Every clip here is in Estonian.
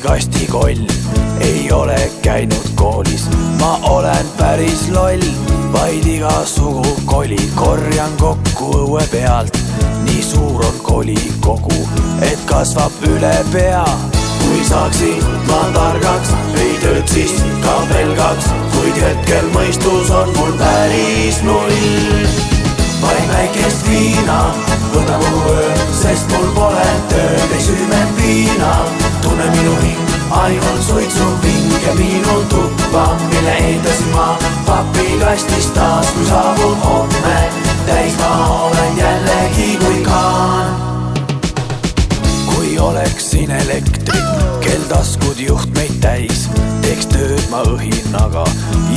papikasti koll ei ole käinud koolis, ma olen päris loll, vaid igasugu koli korjan kokku õue pealt. nii suur on kolikogu, et kasvab üle pea. kui saaksin ma targaks, ei töötsis ka pelgaks, kuid hetkel mõistus on mul päris null. Tunne minu hing ainult suitsupinge minu tuppa, mille ehitasin ma. Papikastis taas, kui saabub homme, täis ma olen jällegi kui kaan. kui oleksin elektrik, kel taskud juhtmeid täis, teeks tööd ma õhinaga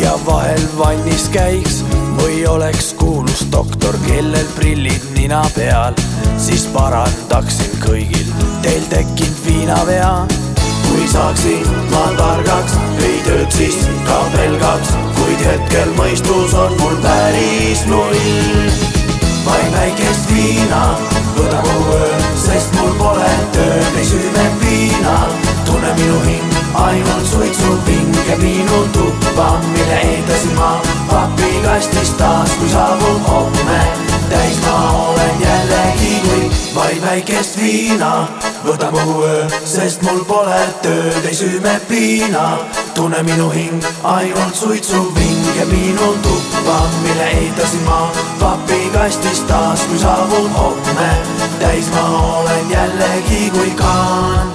ja vahel vannis käiks. Või oleks kuulus kellel nina peal, siis parandaksin kõigil. Teil tekkinud viinavea kui saaksin ma targaks, ei töötsis ka pelgaks, kuid hetkel mõistus on mul päris null. vaid väikest viina. Võta kogu öö, sest mul pole tööd, ei süüme viina. tunne minu hing, ainult suitsupinge minu tuppa, mille ehitasin ma. Papikastis taas, kui saabub homme. Vaid väikest viina võta kogu öö, sest mul pole tööd, ei süüme piina. tunne minu hing, ainult suitsupinge minu tuppa, mille ehitasin ma papikastis taas, kui saabub homme. täis ma olen jällegi kui kaan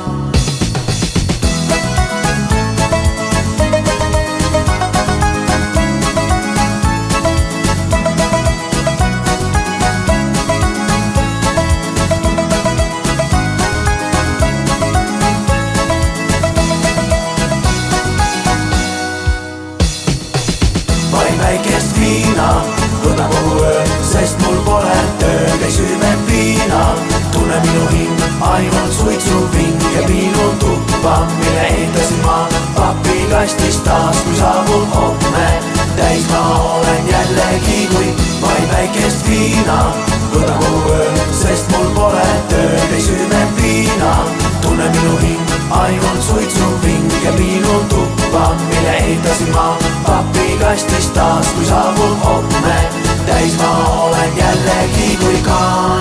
viina, võta kogu öö, sest mul pole tööd, ei süüme viina. tunne minu hing, ainult suitsupinge minu tuppa, mille ehitasin ma papikastis taas, kui saabub homme. täis ma olen jällegi kui vaid väikest viina, võta kogu öö, sest mul pole tööd, ei süüme viina. tunne minu hing, ainult suitsupinge minu tuppa, mille ehitasin ma papikastis taas, kui saabub homme, täis ma olen jällegi kui kaan